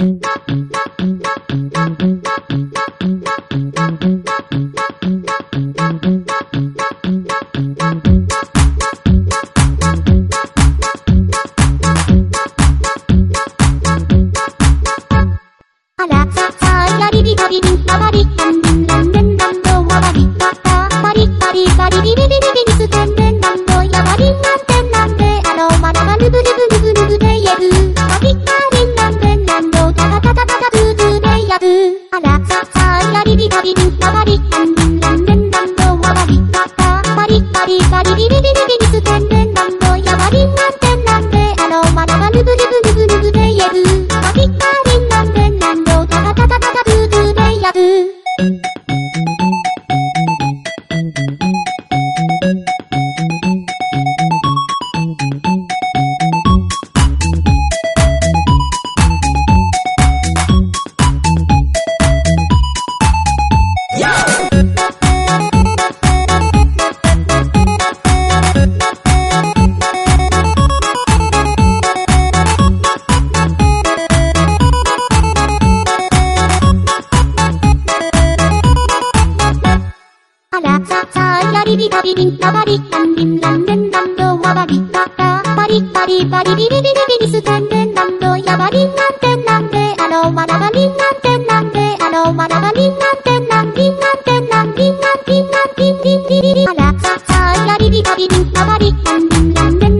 あら、さ、さあ、やりびたびびん、たばり、たんびん、らんでん、だんど、わばり、びん、さあ、やりびたびびん、たばり、たんびん、らんでん、だんでなんでなんでなんでなんでなんでなんでなんでん、だんでなんでなん、なんてんなんで、あの、わらばりん、なんてんなんで、なんでなんでなん、なんてんなん、びん、なんてんなん、びん、なん、びん、なん、びん、びん、でなんでなんでなんでなんでなん、でなんでなんびん、らんでん、だんど、わ